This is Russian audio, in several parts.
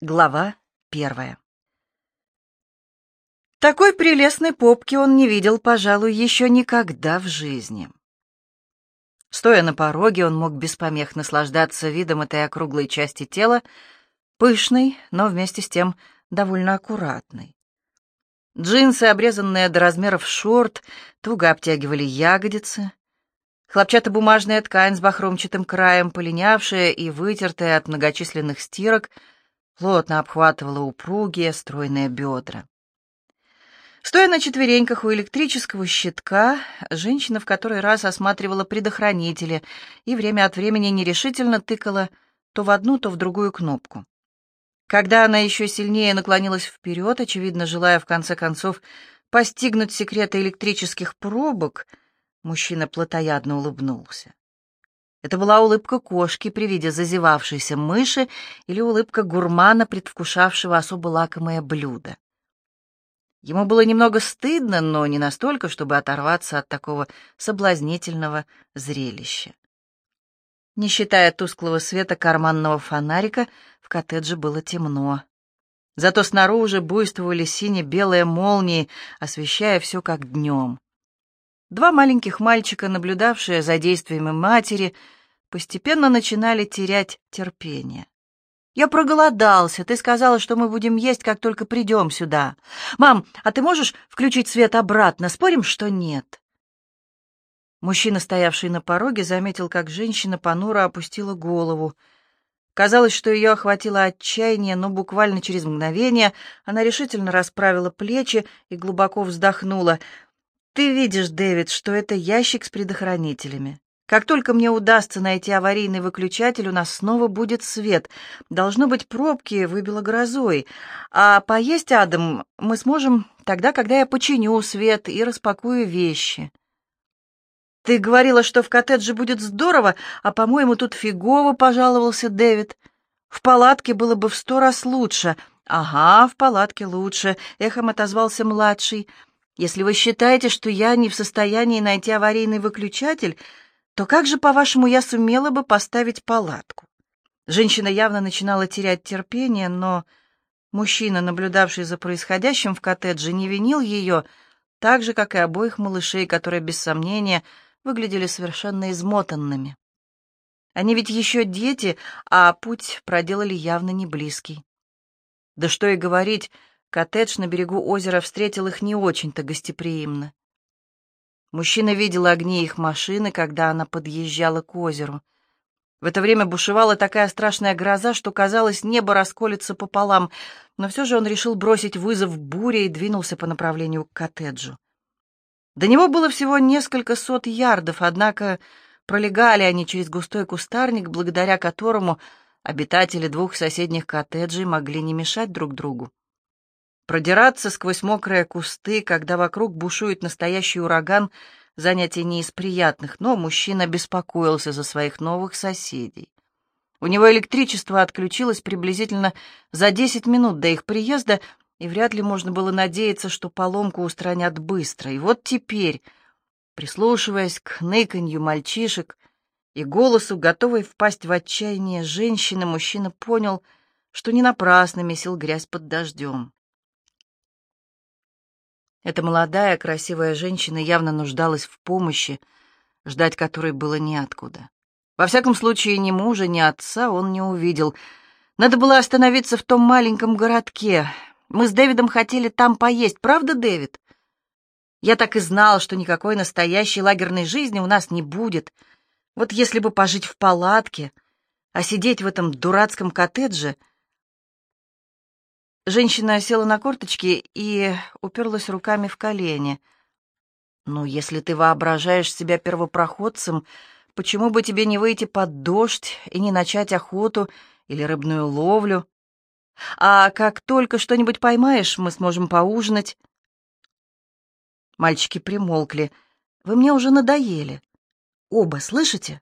Глава первая Такой прелестной попки он не видел, пожалуй, еще никогда в жизни. Стоя на пороге, он мог без помех наслаждаться видом этой округлой части тела, пышной, но вместе с тем довольно аккуратной. Джинсы, обрезанные до размеров шорт, туго обтягивали ягодицы. Хлопчатобумажная ткань с бахромчатым краем, полинявшая и вытертая от многочисленных стирок — плотно обхватывала упругие стройные бедра. Стоя на четвереньках у электрического щитка, женщина в который раз осматривала предохранители и время от времени нерешительно тыкала то в одну, то в другую кнопку. Когда она еще сильнее наклонилась вперед, очевидно, желая в конце концов постигнуть секреты электрических пробок, мужчина плотоядно улыбнулся. Это была улыбка кошки при виде зазевавшейся мыши или улыбка гурмана, предвкушавшего особо лакомое блюдо. Ему было немного стыдно, но не настолько, чтобы оторваться от такого соблазнительного зрелища. Не считая тусклого света карманного фонарика, в коттедже было темно. Зато снаружи буйствовали сине-белые молнии, освещая все как днем. Два маленьких мальчика, наблюдавшие за действиями матери, постепенно начинали терять терпение. «Я проголодался. Ты сказала, что мы будем есть, как только придем сюда. Мам, а ты можешь включить свет обратно? Спорим, что нет?» Мужчина, стоявший на пороге, заметил, как женщина понуро опустила голову. Казалось, что ее охватило отчаяние, но буквально через мгновение она решительно расправила плечи и глубоко вздохнула. Ты видишь, Дэвид, что это ящик с предохранителями. Как только мне удастся найти аварийный выключатель, у нас снова будет свет. Должно быть, пробки выбило грозой. А поесть, Адам, мы сможем тогда, когда я починю свет и распакую вещи. Ты говорила, что в коттедже будет здорово, а, по-моему, тут фигово, пожаловался Дэвид. В палатке было бы в сто раз лучше. Ага, в палатке лучше, эхом отозвался младший. Если вы считаете, что я не в состоянии найти аварийный выключатель, то как же, по-вашему, я сумела бы поставить палатку? Женщина явно начинала терять терпение, но мужчина, наблюдавший за происходящим в коттедже, не винил ее, так же, как и обоих малышей, которые, без сомнения, выглядели совершенно измотанными. Они ведь еще дети, а путь проделали явно не близкий. Да что и говорить, Коттедж на берегу озера встретил их не очень-то гостеприимно. Мужчина видел огни их машины, когда она подъезжала к озеру. В это время бушевала такая страшная гроза, что, казалось, небо расколется пополам, но все же он решил бросить вызов буре и двинулся по направлению к коттеджу. До него было всего несколько сот ярдов, однако пролегали они через густой кустарник, благодаря которому обитатели двух соседних коттеджей могли не мешать друг другу. Продираться сквозь мокрые кусты, когда вокруг бушует настоящий ураган, занятие не из приятных, но мужчина беспокоился за своих новых соседей. У него электричество отключилось приблизительно за 10 минут до их приезда, и вряд ли можно было надеяться, что поломку устранят быстро. И вот теперь, прислушиваясь к ныканью мальчишек и голосу, готовой впасть в отчаяние женщины, мужчина понял, что не напрасно месил грязь под дождем. Эта молодая, красивая женщина явно нуждалась в помощи, ждать которой было неоткуда. Во всяком случае, ни мужа, ни отца он не увидел. Надо было остановиться в том маленьком городке. Мы с Дэвидом хотели там поесть, правда, Дэвид? Я так и знал, что никакой настоящей лагерной жизни у нас не будет. Вот если бы пожить в палатке, а сидеть в этом дурацком коттедже — Женщина села на корточки и уперлась руками в колени. «Ну, если ты воображаешь себя первопроходцем, почему бы тебе не выйти под дождь и не начать охоту или рыбную ловлю? А как только что-нибудь поймаешь, мы сможем поужинать». Мальчики примолкли. «Вы мне уже надоели. Оба, слышите?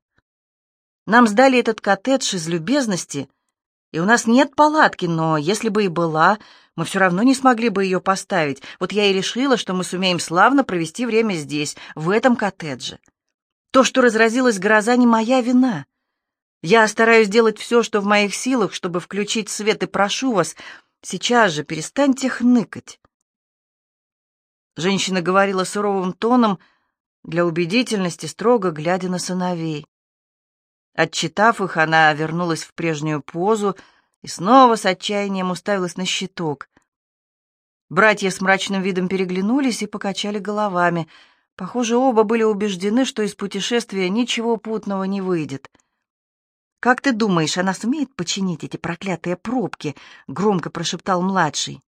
Нам сдали этот коттедж из любезности» И у нас нет палатки, но если бы и была, мы все равно не смогли бы ее поставить. Вот я и решила, что мы сумеем славно провести время здесь, в этом коттедже. То, что разразилась гроза, не моя вина. Я стараюсь делать все, что в моих силах, чтобы включить свет, и прошу вас, сейчас же перестаньте хныкать. Женщина говорила суровым тоном, для убедительности, строго глядя на сыновей. Отчитав их, она вернулась в прежнюю позу и снова с отчаянием уставилась на щиток. Братья с мрачным видом переглянулись и покачали головами. Похоже, оба были убеждены, что из путешествия ничего путного не выйдет. «Как ты думаешь, она сумеет починить эти проклятые пробки?» — громко прошептал младший.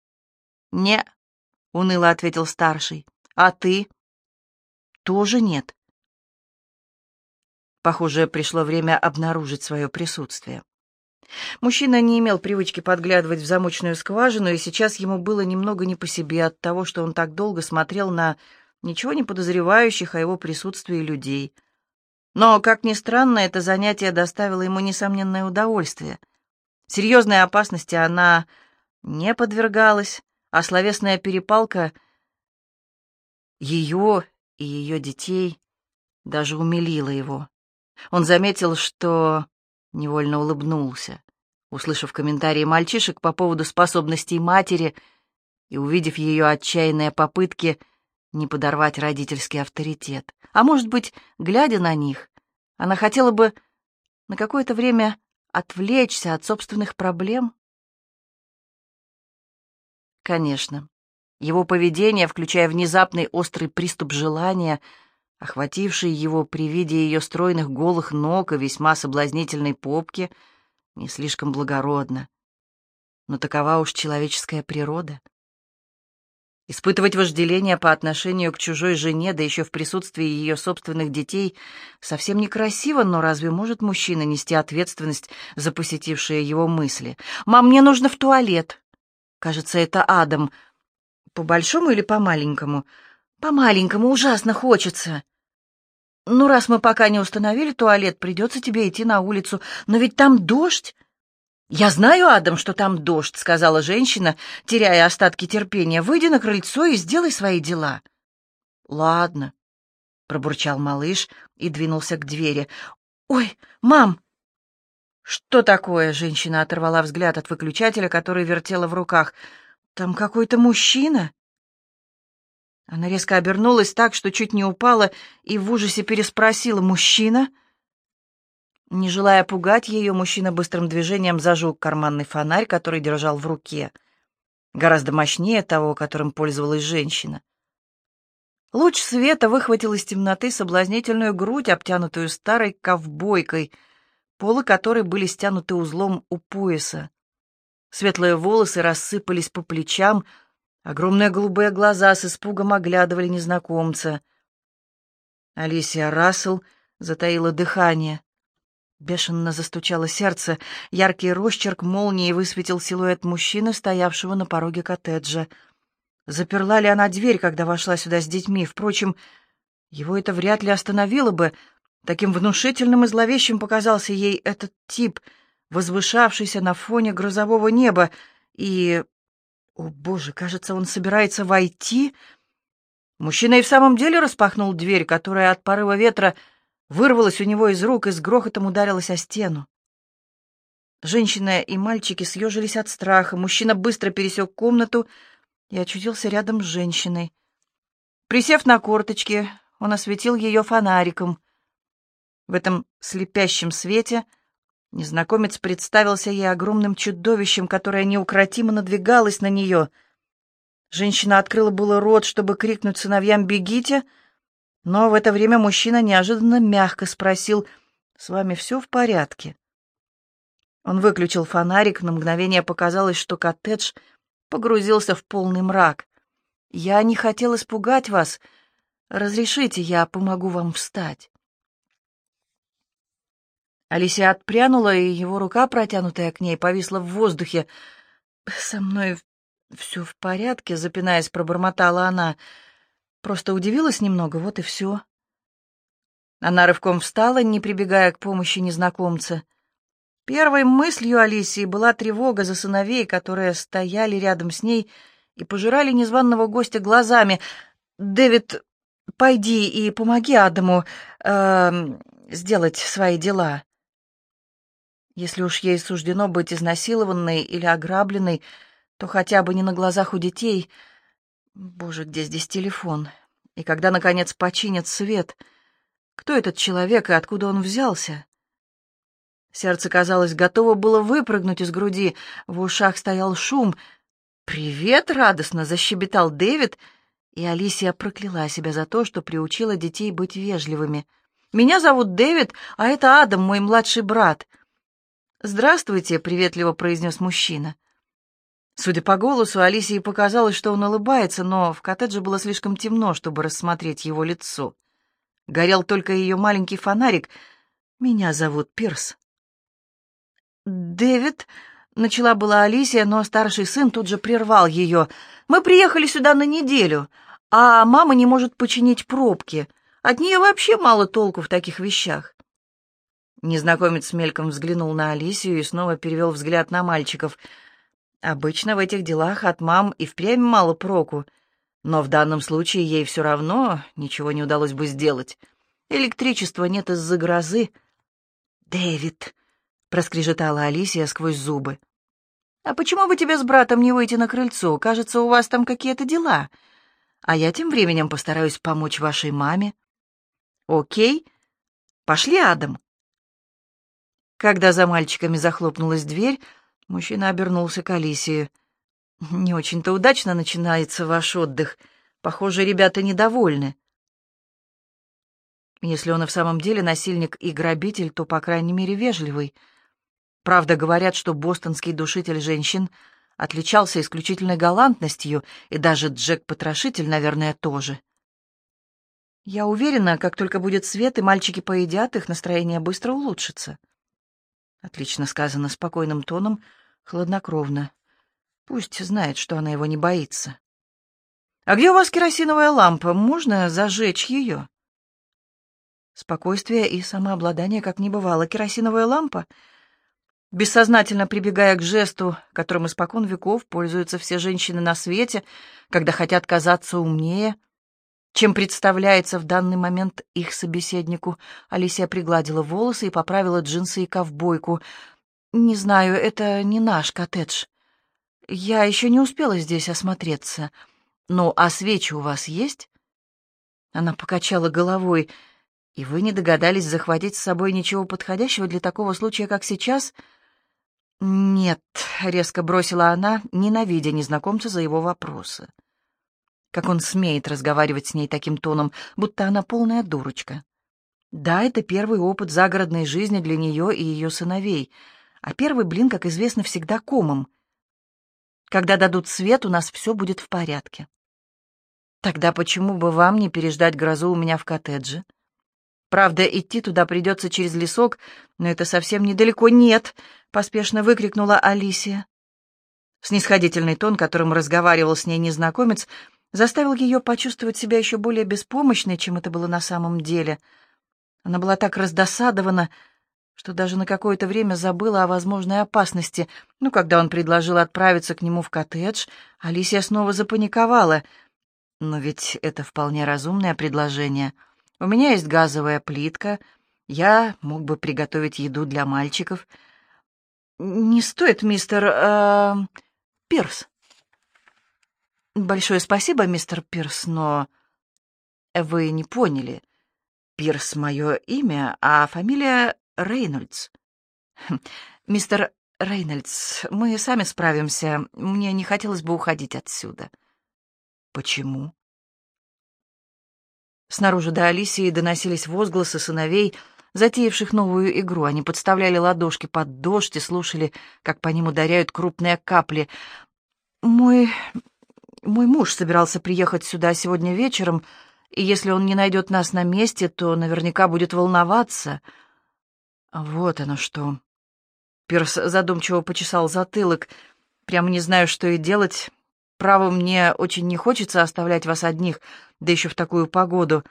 «Не», — уныло ответил старший. «А ты?» «Тоже нет». Похоже, пришло время обнаружить свое присутствие. Мужчина не имел привычки подглядывать в замочную скважину, и сейчас ему было немного не по себе от того, что он так долго смотрел на ничего не подозревающих о его присутствии людей. Но, как ни странно, это занятие доставило ему несомненное удовольствие. Серьезной опасности она не подвергалась, а словесная перепалка ее и ее детей даже умилила его. Он заметил, что невольно улыбнулся, услышав комментарии мальчишек по поводу способностей матери и увидев ее отчаянные попытки не подорвать родительский авторитет. А может быть, глядя на них, она хотела бы на какое-то время отвлечься от собственных проблем? Конечно, его поведение, включая внезапный острый приступ желания — охвативший его при виде ее стройных голых ног и весьма соблазнительной попки, не слишком благородно. Но такова уж человеческая природа. Испытывать вожделение по отношению к чужой жене, да еще в присутствии ее собственных детей, совсем некрасиво, но разве может мужчина нести ответственность за посетившие его мысли? «Мам, мне нужно в туалет!» Кажется, это Адам. По большому или по маленькому? По-маленькому ужасно хочется. Ну, раз мы пока не установили туалет, придется тебе идти на улицу. Но ведь там дождь. Я знаю, Адам, что там дождь, сказала женщина, теряя остатки терпения. Выйди на крыльцо и сделай свои дела. Ладно, пробурчал малыш и двинулся к двери. Ой, мам! Что такое? Женщина оторвала взгляд от выключателя, который вертела в руках. Там какой-то мужчина. Она резко обернулась так, что чуть не упала, и в ужасе переспросила «Мужчина?». Не желая пугать ее, мужчина быстрым движением зажег карманный фонарь, который держал в руке, гораздо мощнее того, которым пользовалась женщина. Луч света выхватил из темноты соблазнительную грудь, обтянутую старой ковбойкой, полы которой были стянуты узлом у пояса. Светлые волосы рассыпались по плечам, Огромные голубые глаза с испугом оглядывали незнакомца. Алисия Рассел затаила дыхание. Бешено застучало сердце, яркий росчерк молнии высветил силуэт мужчины, стоявшего на пороге коттеджа. Заперла ли она дверь, когда вошла сюда с детьми? Впрочем, его это вряд ли остановило бы. Таким внушительным и зловещим показался ей этот тип, возвышавшийся на фоне грозового неба, и о, боже, кажется, он собирается войти. Мужчина и в самом деле распахнул дверь, которая от порыва ветра вырвалась у него из рук и с грохотом ударилась о стену. Женщина и мальчики съежились от страха. Мужчина быстро пересек комнату и очутился рядом с женщиной. Присев на корточки, он осветил ее фонариком. В этом слепящем свете — Незнакомец представился ей огромным чудовищем, которое неукротимо надвигалось на нее. Женщина открыла было рот, чтобы крикнуть сыновьям «Бегите!», но в это время мужчина неожиданно мягко спросил «С вами все в порядке?» Он выключил фонарик, на мгновение показалось, что коттедж погрузился в полный мрак. «Я не хотел испугать вас. Разрешите, я помогу вам встать». Алисия отпрянула, и его рука, протянутая к ней, повисла в воздухе. «Со мной все в порядке», — запинаясь, пробормотала она. «Просто удивилась немного, вот и все». Она рывком встала, не прибегая к помощи незнакомца. Первой мыслью Алисии была тревога за сыновей, которые стояли рядом с ней и пожирали незваного гостя глазами. «Дэвид, пойди и помоги Адаму э, сделать свои дела». Если уж ей суждено быть изнасилованной или ограбленной, то хотя бы не на глазах у детей. Боже, где здесь телефон? И когда, наконец, починят свет? Кто этот человек и откуда он взялся? Сердце, казалось, готово было выпрыгнуть из груди. В ушах стоял шум. «Привет!» — радостно защебетал Дэвид, и Алисия прокляла себя за то, что приучила детей быть вежливыми. «Меня зовут Дэвид, а это Адам, мой младший брат». «Здравствуйте», — приветливо произнес мужчина. Судя по голосу, Алисии показалось, что он улыбается, но в коттедже было слишком темно, чтобы рассмотреть его лицо. Горел только ее маленький фонарик. «Меня зовут Пирс». «Дэвид», — начала была Алисия, но старший сын тут же прервал ее. «Мы приехали сюда на неделю, а мама не может починить пробки. От нее вообще мало толку в таких вещах». Незнакомец мельком взглянул на Алисию и снова перевел взгляд на мальчиков. «Обычно в этих делах от мам и впрямь мало проку, но в данном случае ей все равно ничего не удалось бы сделать. Электричества нет из-за грозы». «Дэвид», — проскрежетала Алисия сквозь зубы. «А почему бы тебе с братом не выйти на крыльцо? Кажется, у вас там какие-то дела. А я тем временем постараюсь помочь вашей маме». «Окей. Пошли, Адам». Когда за мальчиками захлопнулась дверь, мужчина обернулся к Алисии. «Не очень-то удачно начинается ваш отдых. Похоже, ребята недовольны». Если он и в самом деле насильник и грабитель, то, по крайней мере, вежливый — Правда, говорят, что бостонский душитель женщин отличался исключительной галантностью, и даже Джек-потрошитель, наверное, тоже. Я уверена, как только будет свет и мальчики поедят, их настроение быстро улучшится. Отлично сказано спокойным тоном, хладнокровно. Пусть знает, что она его не боится. «А где у вас керосиновая лампа? Можно зажечь ее?» Спокойствие и самообладание как не бывало. Керосиновая лампа — бессознательно прибегая к жесту, которым испокон веков пользуются все женщины на свете, когда хотят казаться умнее, чем представляется в данный момент их собеседнику. Алисия пригладила волосы и поправила джинсы и ковбойку. «Не знаю, это не наш коттедж. Я еще не успела здесь осмотреться. Ну, а свечи у вас есть?» Она покачала головой. «И вы не догадались захватить с собой ничего подходящего для такого случая, как сейчас?» «Нет», — резко бросила она, ненавидя незнакомца за его вопросы. Как он смеет разговаривать с ней таким тоном, будто она полная дурочка. Да, это первый опыт загородной жизни для нее и ее сыновей, а первый блин, как известно, всегда комом. Когда дадут свет, у нас все будет в порядке. Тогда почему бы вам не переждать грозу у меня в коттедже? Правда, идти туда придется через лесок, но это совсем недалеко. Нет, — поспешно выкрикнула Алисия. Снисходительный тон, которым разговаривал с ней незнакомец, заставил ее почувствовать себя еще более беспомощной, чем это было на самом деле. Она была так раздосадована, что даже на какое-то время забыла о возможной опасности. Ну, когда он предложил отправиться к нему в коттедж, Алисия снова запаниковала. Но ведь это вполне разумное предложение. У меня есть газовая плитка, я мог бы приготовить еду для мальчиков — «Не стоит, мистер... Э, Пирс». «Большое спасибо, мистер Пирс, но...» «Вы не поняли. Пирс — мое имя, а фамилия Рейнольдс». «Хм, «Мистер Рейнольдс, мы сами справимся. Мне не хотелось бы уходить отсюда». «Почему?» Снаружи до Алисии доносились возгласы сыновей — затеявших новую игру. Они подставляли ладошки под дождь и слушали, как по ним ударяют крупные капли. «Мой... мой муж собирался приехать сюда сегодня вечером, и если он не найдет нас на месте, то наверняка будет волноваться». «Вот оно что». Пирс задумчиво почесал затылок. «Прямо не знаю, что и делать. Право, мне очень не хочется оставлять вас одних, да еще в такую погоду».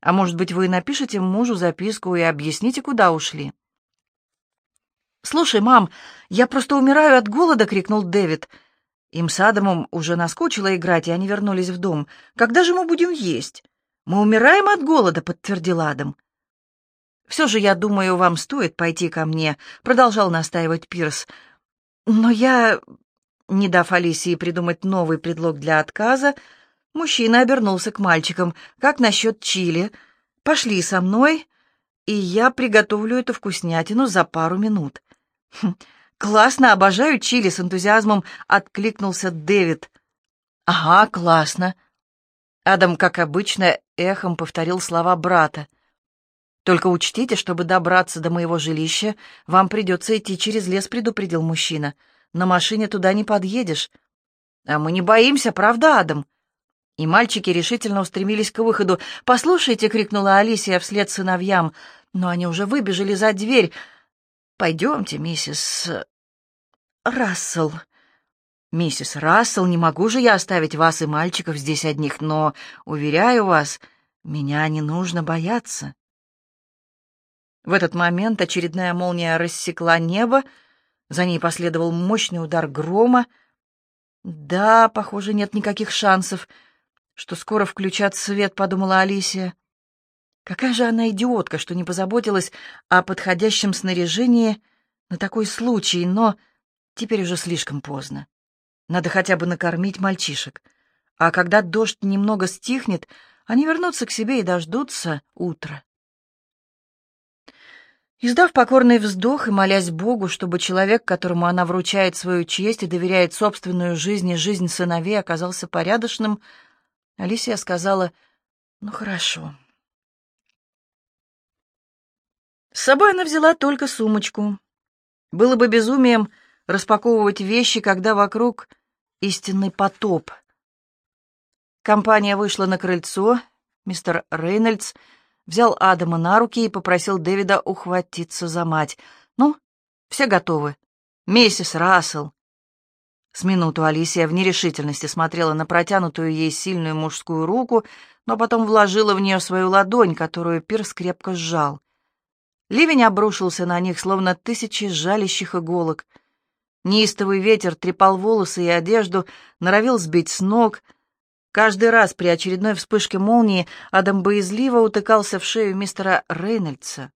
А может быть, вы напишите мужу записку и объясните, куда ушли?» «Слушай, мам, я просто умираю от голода!» — крикнул Дэвид. Им с Адамом уже наскучило играть, и они вернулись в дом. «Когда же мы будем есть?» «Мы умираем от голода», — подтвердил Адам. «Все же, я думаю, вам стоит пойти ко мне», — продолжал настаивать Пирс. «Но я...» Не дав Алисии придумать новый предлог для отказа, мужчина обернулся к мальчикам. «Как насчет чили? Пошли со мной, и я приготовлю эту вкуснятину за пару минут». «Хм, «Классно, обожаю чили!» — с энтузиазмом откликнулся Дэвид. «Ага, классно!» Адам, как обычно, эхом повторил слова брата. «Только учтите, чтобы добраться до моего жилища, вам придется идти через лес», — предупредил мужчина. «На машине туда не подъедешь». «А мы не боимся, правда, Адам?» И мальчики решительно устремились к выходу. «Послушайте!» — крикнула Алисия вслед сыновьям. Но они уже выбежали за дверь. «Пойдемте, миссис... Рассел». «Миссис Рассел, не могу же я оставить вас и мальчиков здесь одних, но, уверяю вас, меня не нужно бояться». В этот момент очередная молния рассекла небо, за ней последовал мощный удар грома. «Да, похоже, нет никаких шансов, что скоро включат свет», — подумала Алисия. Какая же она идиотка, что не позаботилась о подходящем снаряжении на такой случай, но теперь уже слишком поздно. Надо хотя бы накормить мальчишек. А когда дождь немного стихнет, они вернутся к себе и дождутся утра. Издав покорный вздох и молясь Богу, чтобы человек, которому она вручает свою честь и доверяет собственную жизнь и жизнь сыновей, оказался порядочным, Алисия сказала, «Ну хорошо». С собой она взяла только сумочку. Было бы безумием распаковывать вещи, когда вокруг истинный потоп. Компания вышла на крыльцо. Мистер Рейнольдс взял Адама на руки и попросил Дэвида ухватиться за мать. «Ну, все готовы. Миссис Рассел». С минуту Алисия в нерешительности смотрела на протянутую ей сильную мужскую руку, но потом вложила в нее свою ладонь, которую Пирс крепко сжал. Ливень обрушился на них, словно тысячи жалящих иголок. Неистовый ветер трепал волосы и одежду, норовил сбить с ног. Каждый раз при очередной вспышке молнии Адам боязливо утыкался в шею мистера Рейнольдса.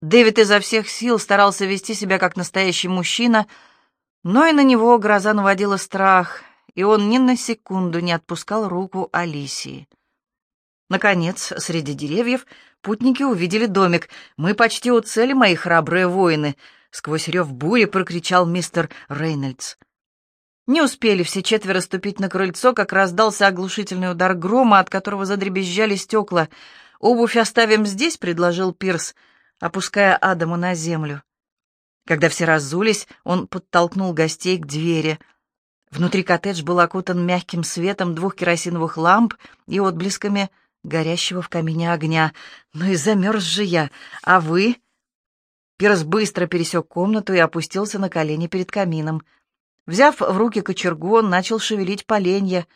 Дэвид изо всех сил старался вести себя как настоящий мужчина, но и на него гроза наводила страх, и он ни на секунду не отпускал руку Алисии. Наконец, среди деревьев путники увидели домик. «Мы почти у цели, мои храбрые воины!» — сквозь рев бури прокричал мистер Рейнольдс. Не успели все четверо ступить на крыльцо, как раздался оглушительный удар грома, от которого задребезжали стекла. «Обувь оставим здесь», — предложил Пирс, опуская Адаму на землю. Когда все разулись, он подтолкнул гостей к двери. Внутри коттедж был окутан мягким светом двух керосиновых ламп и отблесками горящего в камине огня. Ну и замерз же я. А вы? Пирс быстро пересек комнату и опустился на колени перед камином. Взяв в руки кочергу, он начал шевелить поленья.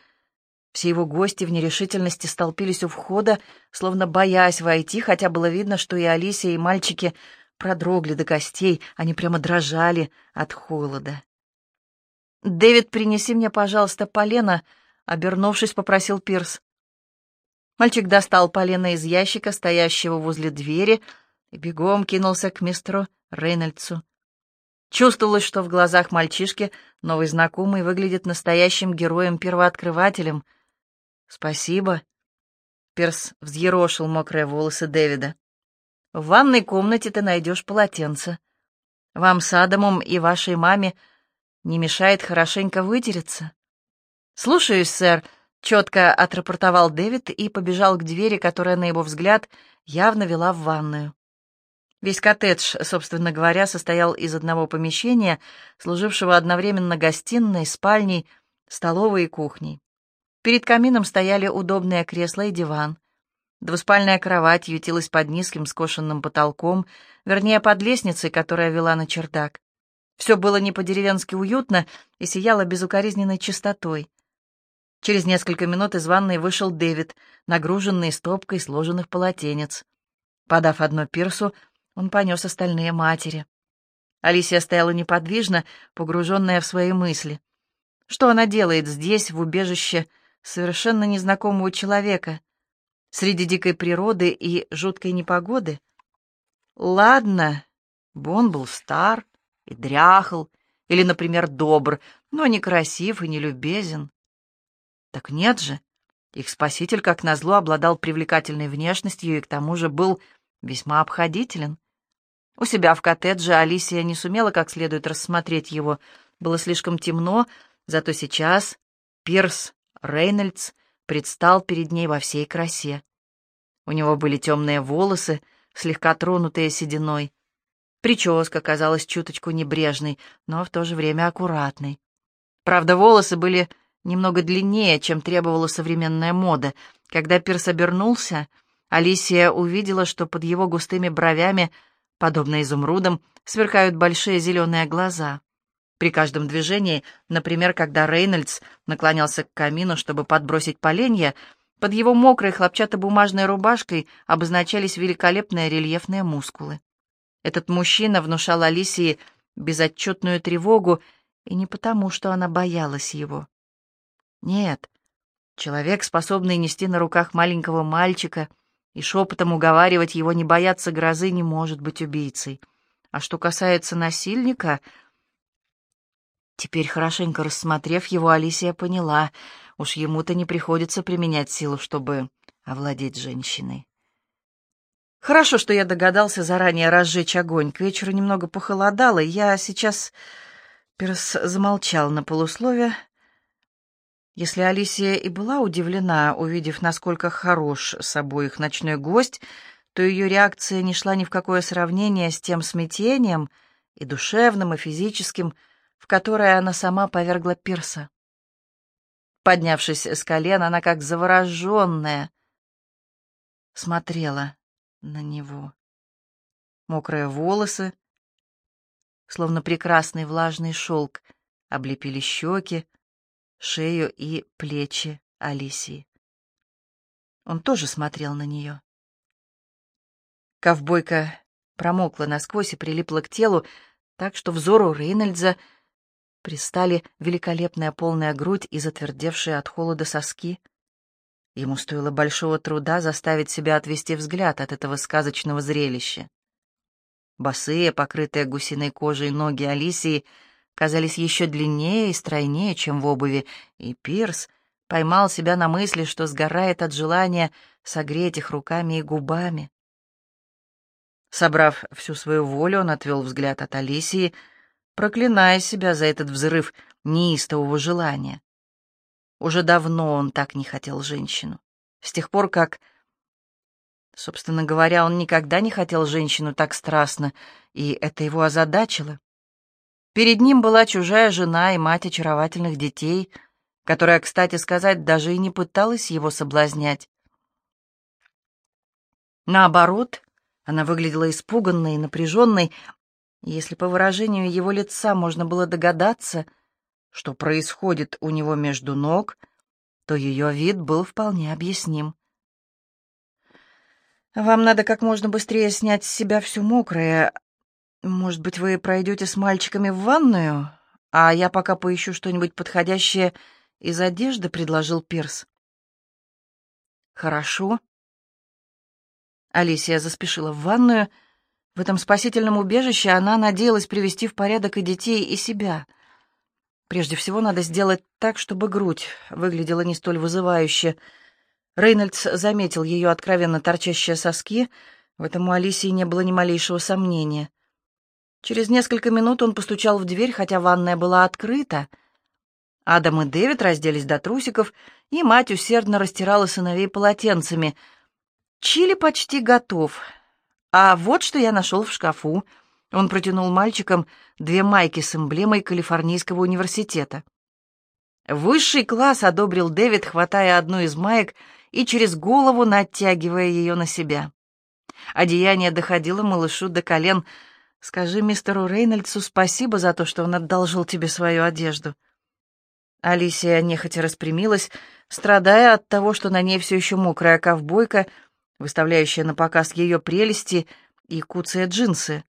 Все его гости в нерешительности столпились у входа, словно боясь войти, хотя было видно, что и Алисия, и мальчики продрогли до костей, они прямо дрожали от холода. «Дэвид, принеси мне, пожалуйста, полено», — обернувшись, попросил Пирс. Мальчик достал полено из ящика, стоящего возле двери, и бегом кинулся к мистеру Рейнольдсу. Чувствовалось, что в глазах мальчишки новый знакомый выглядит настоящим героем-первооткрывателем. «Спасибо». Перс взъерошил мокрые волосы Дэвида. «В ванной комнате ты найдешь полотенце. Вам с Адамом и вашей маме не мешает хорошенько вытереться». «Слушаюсь, сэр», Четко отрапортовал Дэвид и побежал к двери, которая, на его взгляд, явно вела в ванную. Весь коттедж, собственно говоря, состоял из одного помещения, служившего одновременно гостиной, спальней, столовой и кухней. Перед камином стояли удобные кресла и диван. Двуспальная кровать ютилась под низким скошенным потолком, вернее, под лестницей, которая вела на чердак. Все было не по-деревенски уютно и сияло безукоризненной чистотой. Через несколько минут из ванной вышел Дэвид, нагруженный стопкой сложенных полотенец. Подав одно пирсу, он понес остальные матери. Алисия стояла неподвижно, погруженная в свои мысли. Что она делает здесь, в убежище совершенно незнакомого человека, среди дикой природы и жуткой непогоды? Ладно, Бон был стар и дряхл, или, например, добр, но не красив и не любезен. Так нет же, их спаситель, как назло, обладал привлекательной внешностью и к тому же был весьма обходителен. У себя в коттедже Алисия не сумела как следует рассмотреть его. Было слишком темно, зато сейчас Пирс Рейнольдс предстал перед ней во всей красе. У него были темные волосы, слегка тронутые сединой. Прическа казалась чуточку небрежной, но в то же время аккуратной. Правда, волосы были немного длиннее, чем требовала современная мода. Когда Пирс обернулся, Алисия увидела, что под его густыми бровями, подобно изумрудам, сверкают большие зеленые глаза. При каждом движении, например, когда Рейнольдс наклонялся к камину, чтобы подбросить поленья, под его мокрой хлопчатобумажной рубашкой обозначались великолепные рельефные мускулы. Этот мужчина внушал Алисии безотчетную тревогу, и не потому, что она боялась его. Нет, человек, способный нести на руках маленького мальчика и шепотом уговаривать его не бояться грозы, не может быть убийцей. А что касается насильника... Теперь, хорошенько рассмотрев его, Алисия поняла, уж ему-то не приходится применять силу, чтобы овладеть женщиной. Хорошо, что я догадался заранее разжечь огонь. К вечеру немного похолодало, и я сейчас... Перс замолчал на полуслове. Если Алисия и была удивлена, увидев, насколько хорош собой их ночной гость, то ее реакция не шла ни в какое сравнение с тем смятением, и душевным, и физическим, в которое она сама повергла Пирса. Поднявшись с колен, она, как завороженная, смотрела на него. Мокрые волосы, словно прекрасный влажный шелк, облепили щеки, шею и плечи Алисии. Он тоже смотрел на нее. Ковбойка промокла насквозь и прилипла к телу, так что взору Рейнольдза — пристали великолепная полная грудь и затвердевшие от холода соски. Ему стоило большого труда заставить себя отвести взгляд от этого сказочного зрелища. Босые, покрытые гусиной кожей ноги Алисии казались еще длиннее и стройнее, чем в обуви, и Пирс поймал себя на мысли, что сгорает от желания согреть их руками и губами. Собрав всю свою волю, он отвел взгляд от Алисии — проклиная себя за этот взрыв неистового желания. Уже давно он так не хотел женщину. С тех пор, как... Собственно говоря, он никогда не хотел женщину так страстно, и это его озадачило. Перед ним была чужая жена и мать очаровательных детей, которая, кстати сказать, даже и не пыталась его соблазнять. Наоборот, она выглядела испуганной и напряженной, если по выражению его лица можно было догадаться, что происходит у него между ног, то ее вид был вполне объясним. «Вам надо как можно быстрее снять с себя все мокрое. Может быть, вы пройдете с мальчиками в ванную, а я пока поищу что-нибудь подходящее из одежды», — предложил Пирс. «Хорошо». Алисия заспешила в ванную, — в этом спасительном убежище она надеялась привести в порядок и детей, и себя. Прежде всего надо сделать так, чтобы грудь выглядела не столь вызывающе. Рейнольдс заметил ее откровенно торчащие соски, в этом у Алисии не было ни малейшего сомнения. Через несколько минут он постучал в дверь, хотя ванная была открыта. Адам и Дэвид разделись до трусиков, и мать усердно растирала сыновей полотенцами. Чили почти готов — «А вот что я нашел в шкафу». Он протянул мальчикам две майки с эмблемой Калифорнийского университета. Высший класс одобрил Дэвид, хватая одну из маек и через голову натягивая ее на себя. Одеяние доходило малышу до колен. «Скажи мистеру Рейнольдсу спасибо за то, что он одолжил тебе свою одежду». Алисия нехотя распрямилась, страдая от того, что на ней все еще мокрая ковбойка — выставляющая на показ ее прелести и куцые джинсы.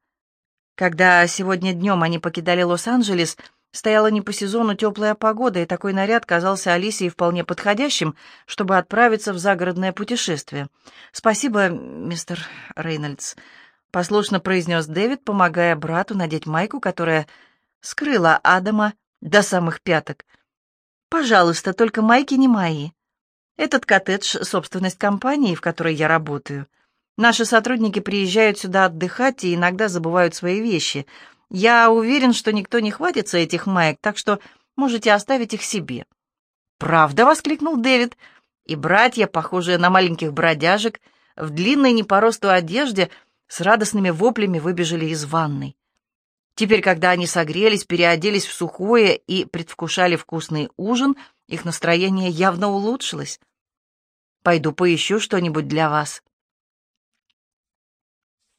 Когда сегодня днем они покидали Лос-Анджелес, стояла не по сезону теплая погода, и такой наряд казался Алисии вполне подходящим, чтобы отправиться в загородное путешествие. «Спасибо, мистер Рейнольдс. Послушно произнес Дэвид, помогая брату надеть майку, которая скрыла Адама до самых пяток. «Пожалуйста, только майки не мои. Этот коттедж — собственность компании, в которой я работаю. Наши сотрудники приезжают сюда отдыхать и иногда забывают свои вещи. Я уверен, что никто не хватится этих маек, так что можете оставить их себе». «Правда?» — воскликнул Дэвид. И братья, похожие на маленьких бродяжек, в длинной не по росту одежде, с радостными воплями выбежали из ванной. Теперь, когда они согрелись, переоделись в сухое и предвкушали вкусный ужин, их настроение явно улучшилось. «Пойду поищу что-нибудь для вас».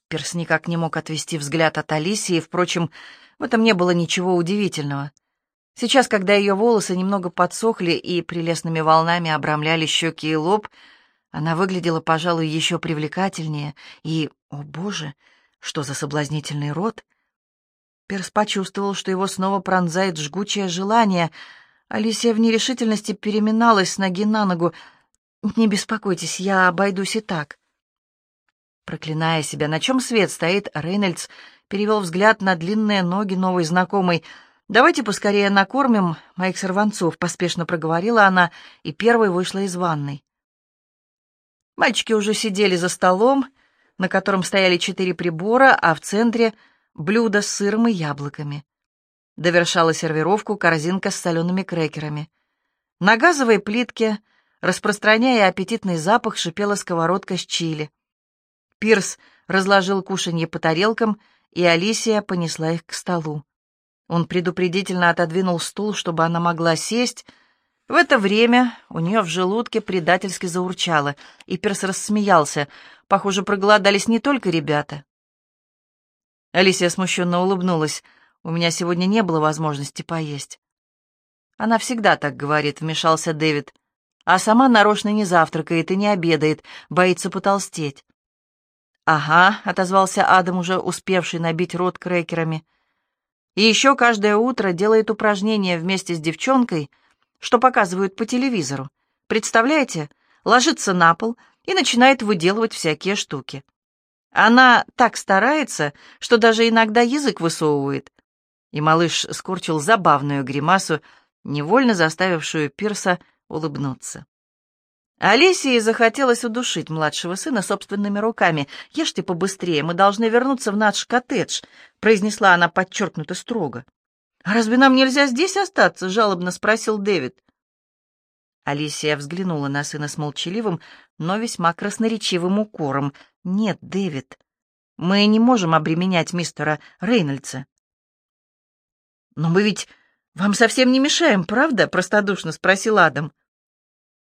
Перс никак не мог отвести взгляд от Алисии, впрочем, в этом не было ничего удивительного. Сейчас, когда ее волосы немного подсохли и прелестными волнами обрамляли щеки и лоб, она выглядела, пожалуй, еще привлекательнее и, о боже, что за соблазнительный рот! Перс почувствовал, что его снова пронзает жгучее желание. Алисия в нерешительности переминалась с ноги на ногу. «Не беспокойтесь, я обойдусь и так». Проклиная себя, на чем свет стоит, Рейнольдс перевел взгляд на длинные ноги новой знакомой. «Давайте поскорее накормим моих сорванцов», — поспешно проговорила она и первой вышла из ванной. Мальчики уже сидели за столом, на котором стояли четыре прибора, а в центре — блюдо с сыром и яблоками. Довершала сервировку корзинка с солеными крекерами. На газовой плитке, распространяя аппетитный запах, шипела сковородка с чили. Пирс разложил кушанье по тарелкам, и Алисия понесла их к столу. Он предупредительно отодвинул стул, чтобы она могла сесть. В это время у нее в желудке предательски заурчало, и Пирс рассмеялся. Похоже, проголодались не только ребята. Алисия смущенно улыбнулась. «У меня сегодня не было возможности поесть». «Она всегда так говорит», — вмешался Дэвид. «А сама нарочно не завтракает и не обедает, боится потолстеть». «Ага», — отозвался Адам, уже успевший набить рот крекерами. «И еще каждое утро делает упражнения вместе с девчонкой, что показывают по телевизору. Представляете? Ложится на пол и начинает выделывать всякие штуки. Она так старается, что даже иногда язык высовывает. И малыш скорчил забавную гримасу, невольно заставившую Пирса улыбнуться. Алисии захотелось удушить младшего сына собственными руками. «Ешьте побыстрее, мы должны вернуться в наш коттедж», — произнесла она подчеркнуто строго. «А разве нам нельзя здесь остаться?» — жалобно спросил Дэвид. Алисия взглянула на сына с молчаливым, но весьма красноречивым укором. «Нет, Дэвид, мы не можем обременять мистера Рейнольдса». «Но мы ведь вам совсем не мешаем, правда?» — простодушно спросил Адам.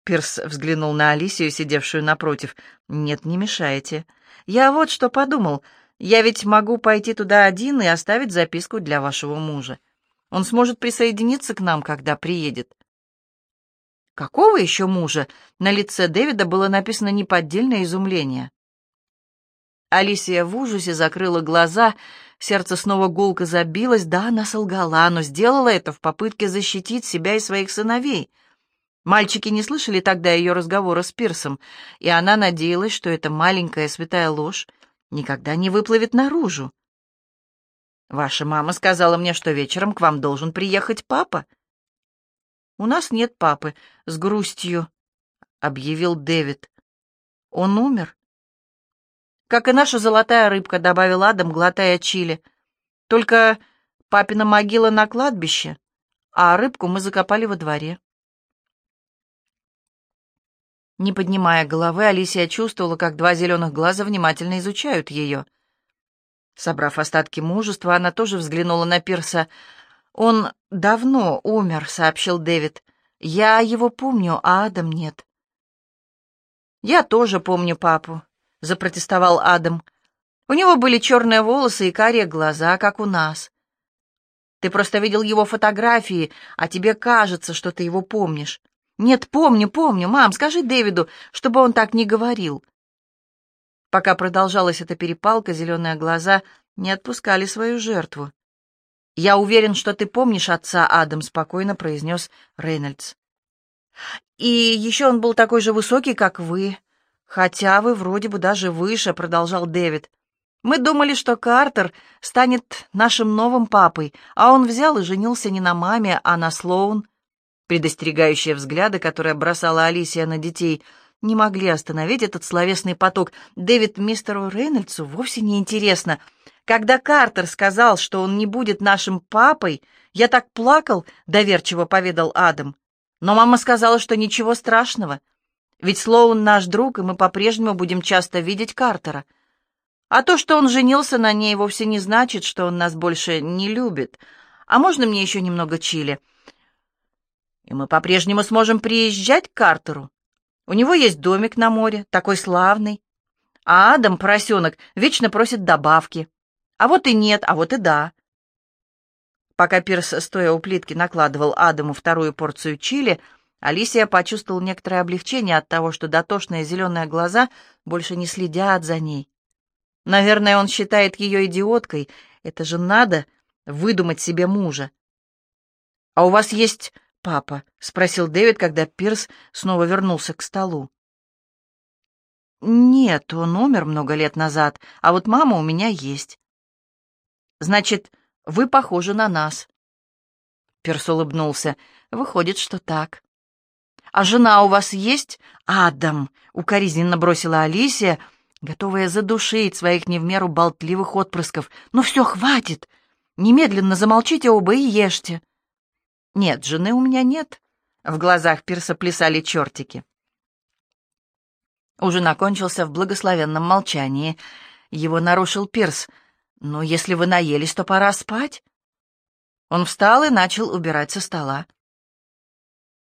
Пирс взглянул на Алисию, сидевшую напротив. «Нет, не мешаете. Я вот что подумал. Я ведь могу пойти туда один и оставить записку для вашего мужа. Он сможет присоединиться к нам, когда приедет». «Какого еще мужа?» На лице Дэвида было написано неподдельное изумление. Алисия в ужасе закрыла глаза, сердце снова гулко забилось. Да, она солгала, но сделала это в попытке защитить себя и своих сыновей. Мальчики не слышали тогда ее разговора с Пирсом, и она надеялась, что эта маленькая святая ложь никогда не выплывет наружу. «Ваша мама сказала мне, что вечером к вам должен приехать папа». «У нас нет папы», — с грустью объявил Дэвид. «Он умер». Как и наша золотая рыбка, добавил Адам, глотая чили. Только папина могила на кладбище, а рыбку мы закопали во дворе. Не поднимая головы, Алисия чувствовала, как два зеленых глаза внимательно изучают ее. Собрав остатки мужества, она тоже взглянула на Пирса. «Он давно умер», — сообщил Дэвид. «Я его помню, а Адам нет». «Я тоже помню папу запротестовал Адам. У него были черные волосы и карие глаза, как у нас. Ты просто видел его фотографии, а тебе кажется, что ты его помнишь. Нет, помню, помню. Мам, скажи Дэвиду, чтобы он так не говорил. Пока продолжалась эта перепалка, зеленые глаза не отпускали свою жертву. «Я уверен, что ты помнишь отца, Адам», — спокойно произнес Рейнольдс. «И еще он был такой же высокий, как вы, «Хотя вы вроде бы даже выше», — продолжал Дэвид. Мы думали, что Картер станет нашим новым папой, а он взял и женился не на маме, а на Слоун. Предостерегающие взгляды, которые бросала Алисия на детей, не могли остановить этот словесный поток. Дэвид мистеру Рейнольдсу вовсе не интересно. Когда Картер сказал, что он не будет нашим папой, я так плакал, доверчиво поведал Адам. Но мама сказала, что ничего страшного. Ведь Слоун наш друг, и мы по-прежнему будем часто видеть Картера. А то, что он женился на ней, вовсе не значит, что он нас больше не любит. А можно мне еще немного чили? И мы по-прежнему сможем приезжать к Картеру. У него есть домик на море, такой славный. А Адам, поросенок, вечно просит добавки. А вот и нет, а вот и да. Пока Пирс, стоя у плитки, накладывал Адаму вторую порцию чили, Алисия почувствовал некоторое облегчение от того, что дотошные зеленые глаза больше не следят за ней. Наверное, он считает ее идиоткой. Это же надо выдумать себе мужа. «А у вас есть папа?» — спросил Дэвид, когда Пирс снова вернулся к столу. «Нет, он умер много лет назад, а вот мама у меня есть». «Значит, вы похожи на нас». Пирс улыбнулся. «Выходит, что так». «А жена у вас есть?» «Адам!» — укоризненно бросила Алисия — готовая задушить своих не в меру болтливых отпрысков. «Ну все, хватит! Немедленно замолчите оба и ешьте!» «Нет, жены у меня нет!» В глазах Пирса плясали чертики. Ужин окончился в благословенном молчании. Его нарушил Пирс. «Ну, если вы наелись, то пора спать». Он встал и начал убирать со стола.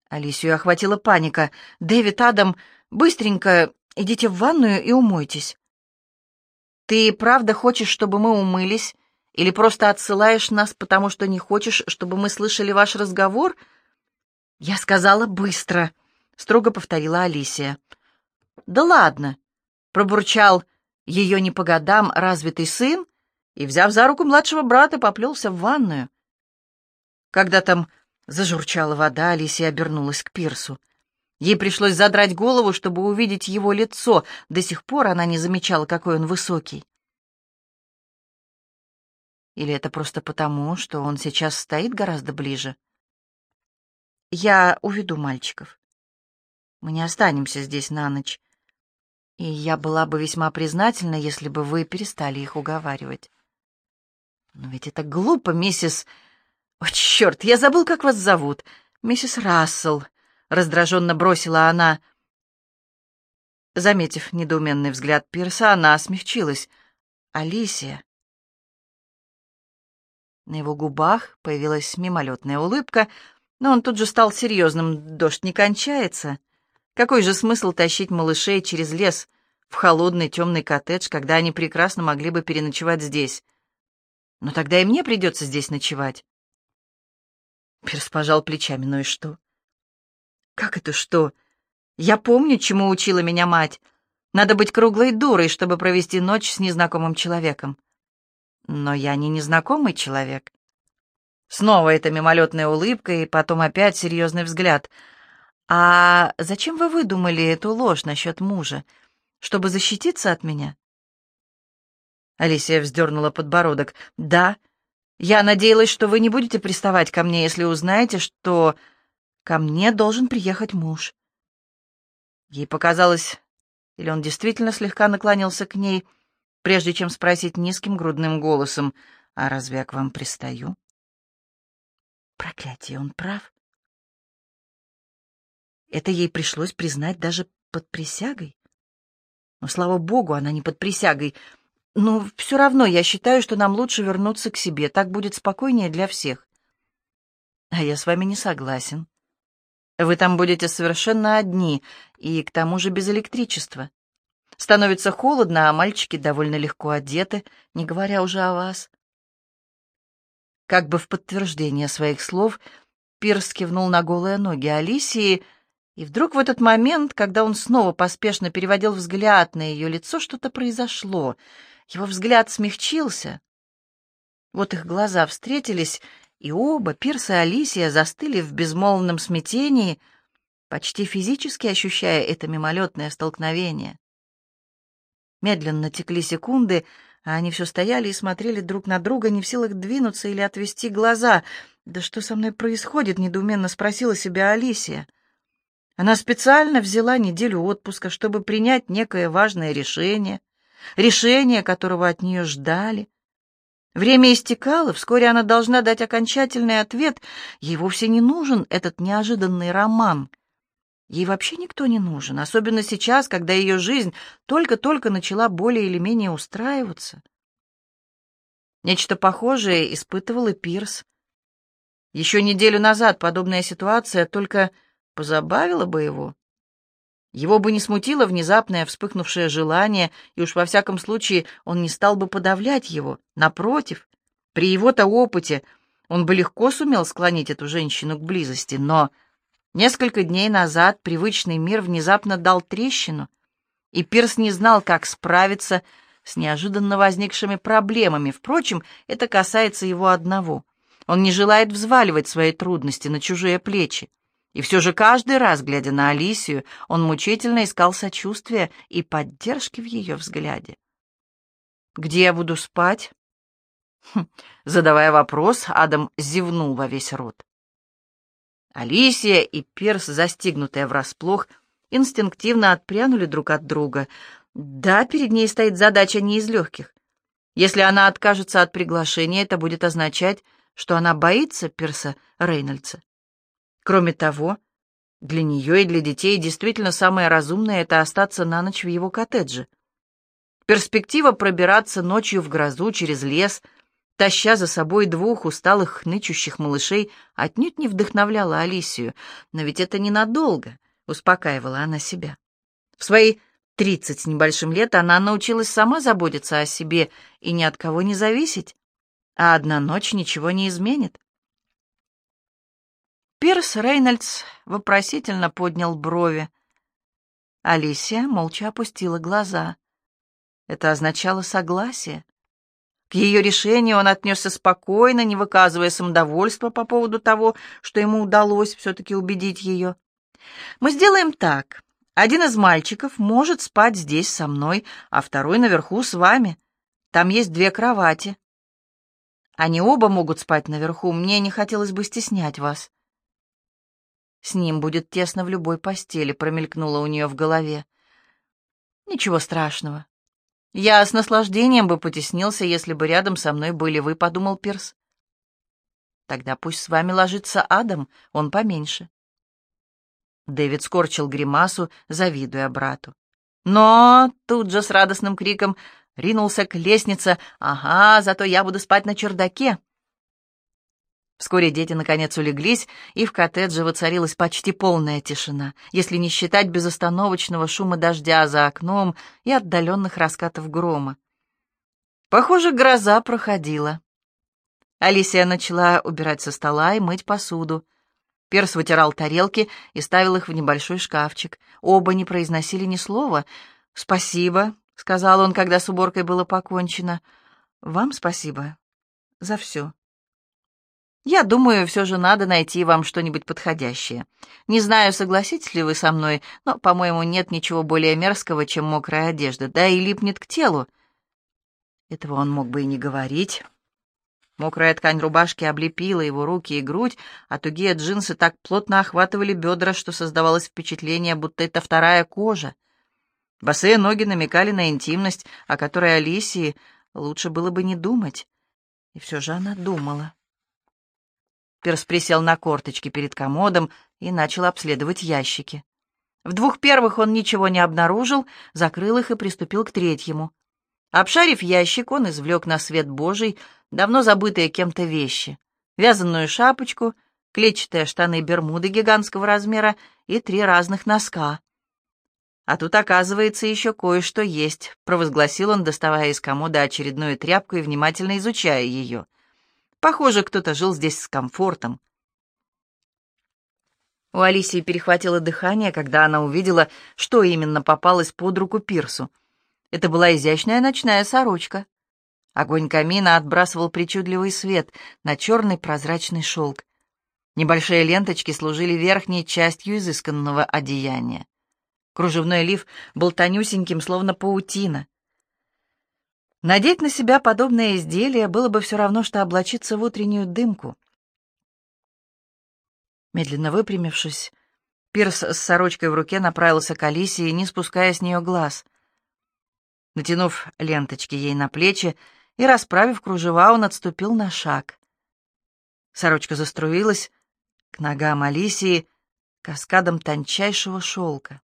Алисию охватила паника. «Дэвид, Адам, быстренько Идите в ванную и умойтесь. Ты правда хочешь, чтобы мы умылись? Или просто отсылаешь нас, потому что не хочешь, чтобы мы слышали ваш разговор? Я сказала быстро, строго повторила Алисия. Да ладно, пробурчал ее не по годам развитый сын и, взяв за руку младшего брата, поплелся в ванную. Когда там зажурчала вода, Алисия обернулась к пирсу. Ей пришлось задрать голову, чтобы увидеть его лицо. До сих пор она не замечала, какой он высокий. Или это просто потому, что он сейчас стоит гораздо ближе? Я уведу мальчиков. Мы не останемся здесь на ночь. И я была бы весьма признательна, если бы вы перестали их уговаривать. Но ведь это глупо, миссис... О, черт, я забыл, как вас зовут. Миссис Рассел. — раздраженно бросила она. Заметив недоуменный взгляд Пирса, она смягчилась. «Алисия». На его губах появилась мимолетная улыбка, но он тут же стал серьезным. «Дождь не кончается. Какой же смысл тащить малышей через лес в холодный темный коттедж, когда они прекрасно могли бы переночевать здесь? Но тогда и мне придется здесь ночевать». Пирс пожал плечами. «Ну и что? «Как это что? Я помню, чему учила меня мать. Надо быть круглой дурой, чтобы провести ночь с незнакомым человеком. Но я не незнакомый человек». Снова эта мимолетная улыбка и потом опять серьезный взгляд. «А зачем вы выдумали эту ложь насчет мужа? Чтобы защититься от меня?» Алисия вздернула подбородок. «Да, я надеялась, что вы не будете приставать ко мне, если узнаете, что Ко мне должен приехать муж. Ей показалось, или он действительно слегка наклонился к ней, прежде чем спросить низким грудным голосом, «А разве я к вам пристаю?» Проклятие, он прав. Это ей пришлось признать даже под присягой. Но, слава богу, она не под присягой. Но все равно я считаю, что нам лучше вернуться к себе. Так будет спокойнее для всех. А я с вами не согласен. Вы там будете совершенно одни, и к тому же без электричества. Становится холодно, а мальчики довольно легко одеты, не говоря уже о вас. Как бы в подтверждение своих слов, Пирс кивнул на голые ноги Алисии, и вдруг в этот момент, когда он снова поспешно переводил взгляд на ее лицо, что-то произошло. Его взгляд смягчился. Вот их глаза встретились, и оба, Пирс и Алисия, застыли в безмолвном смятении, почти физически ощущая это мимолетное столкновение. Медленно текли секунды, А они все стояли и смотрели друг на друга, не в силах двинуться или отвести глаза. «Да что со мной происходит?» — недоуменно спросила себя Алисия. Она специально взяла неделю отпуска, чтобы принять некое важное решение, решение, которого от нее ждали. Время истекало, вскоре она должна дать окончательный ответ. Ей вовсе не нужен этот неожиданный роман. Ей вообще никто не нужен, особенно сейчас, когда ее жизнь только-только начала более или менее устраиваться. Нечто похожее испытывал и Пирс. Еще неделю назад подобная ситуация только позабавила бы его. Его бы не смутило внезапное вспыхнувшее желание, и уж во всяком случае он не стал бы подавлять его. Напротив, при его-то опыте он бы легко сумел склонить эту женщину к близости, но несколько дней назад привычный мир внезапно дал трещину, и Пирс не знал, как справиться с неожиданно возникшими проблемами. Впрочем, это касается его одного. Он не желает взваливать свои трудности на чужие плечи. И все же каждый раз, глядя на Алисию, он мучительно искал сочувствия и поддержки в ее взгляде. «Где я буду спать?» хм, Задавая вопрос, Адам зевнул во весь рот. Алисия и Перс, застигнутые врасплох, инстинктивно отпрянули друг от друга. Да, перед ней стоит задача не из легких. Если она откажется от приглашения, это будет означать, что она боится Перса Рейнольдса. Кроме того, для нее и для детей действительно самое разумное — это остаться на ночь в его коттедже. Перспектива пробираться ночью в грозу через лес, таща за собой двух усталых, хнычущих малышей, отнюдь не вдохновляла Алисию. Но ведь это ненадолго, — успокаивала она себя. В свои тридцать с небольшим лет она научилась сама заботиться о себе и ни от кого не зависеть, а одна ночь ничего не изменит. Пирс Рейнольдс вопросительно поднял брови. Алисия молча опустила глаза. Это означало согласие. К ее решению он отнесся спокойно, не выказывая самодовольства по поводу того, что ему удалось все-таки убедить ее. «Мы сделаем так. Один из мальчиков может спать здесь со мной, а второй наверху с вами. Там есть две кровати. Они оба могут спать наверху, мне не хотелось бы стеснять вас». С ним будет тесно в любой постели, промелькнуло у нее в голове. Ничего страшного. Я с наслаждением бы потеснился, если бы рядом со мной были вы, подумал Пирс. Тогда пусть с вами ложится Адам, он поменьше. Дэвид скорчил гримасу, завидуя брату. Но тут же с радостным криком ринулся к лестнице. «Ага, зато я буду спать на чердаке!» Вскоре дети наконец улеглись, и в коттедже воцарилась почти полная тишина, если не считать безостановочного шума дождя за окном и отдаленных раскатов грома. Похоже, гроза проходила. Алисия начала убирать со стола и мыть посуду. Перс вытирал тарелки и ставил их в небольшой шкафчик. Оба не произносили ни слова. «Спасибо», — сказал он, когда с уборкой было покончено. «Вам спасибо за все». Я думаю, все же надо найти вам что-нибудь подходящее. Не знаю, согласитесь ли вы со мной, но, по-моему, нет ничего более мерзкого, чем мокрая одежда, да и липнет к телу. Этого он мог бы и не говорить. Мокрая ткань рубашки облепила его руки и грудь, а тугие джинсы так плотно охватывали бедра, что создавалось впечатление, будто это вторая кожа. Босые ноги намекали на интимность, о которой Алисии лучше было бы не думать. И все же она думала. Перс присел на корточки перед комодом и начал обследовать ящики. В двух первых он ничего не обнаружил, закрыл их и приступил к третьему. Обшарив ящик, он извлек на свет Божий давно забытые кем-то вещи. Вязаную шапочку, клетчатые штаны-бермуды гигантского размера и три разных носка. «А тут, оказывается, еще кое-что есть», — провозгласил он, доставая из комода очередную тряпку и внимательно изучая ее. Похоже, кто-то жил здесь с комфортом. У Алисии перехватило дыхание, когда она увидела, что именно попалось под руку Пирсу. Это была изящная ночная сорочка. Огонь камина отбрасывал причудливый свет на черный прозрачный шелк. Небольшие ленточки служили верхней частью изысканного одеяния. Кружевной лиф был тонюсеньким, словно паутина. Надеть на себя подобное изделие было бы все равно, что облачиться в утреннюю дымку. Медленно выпрямившись, Пирс с сорочкой в руке направился к Алисии, не спуская с нее глаз. Натянув ленточки ей на плечи и расправив кружева, он отступил на шаг. Сорочка заструилась к ногам Алисии каскадом тончайшего шелка.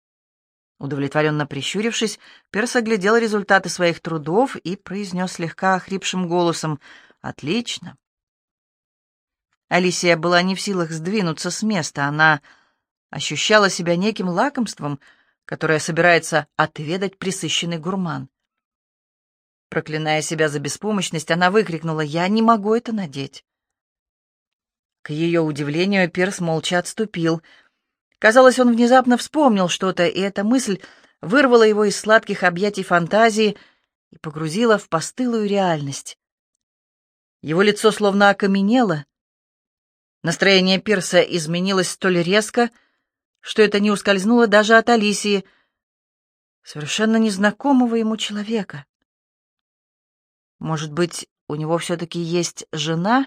Удовлетворенно прищурившись, Перс оглядел результаты своих трудов и произнес слегка охрипшим голосом «Отлично». Алисия была не в силах сдвинуться с места, она ощущала себя неким лакомством, которое собирается отведать присыщенный гурман. Проклиная себя за беспомощность, она выкрикнула «Я не могу это надеть». К ее удивлению, Перс молча отступил. Казалось, он внезапно вспомнил что-то, и эта мысль вырвала его из сладких объятий фантазии и погрузила в постылую реальность. Его лицо словно окаменело. Настроение Пирса изменилось столь резко, что это не ускользнуло даже от Алисии, совершенно незнакомого ему человека. Может быть, у него все-таки есть жена?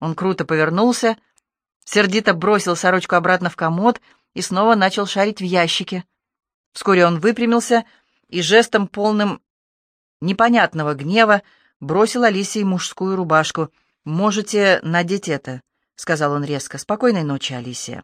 Он круто повернулся, сердито бросил сорочку обратно в комод и снова начал шарить в ящике. Вскоре он выпрямился и жестом полным непонятного гнева бросил Алисии мужскую рубашку. «Можете надеть это», — сказал он резко. «Спокойной ночи, Алисия».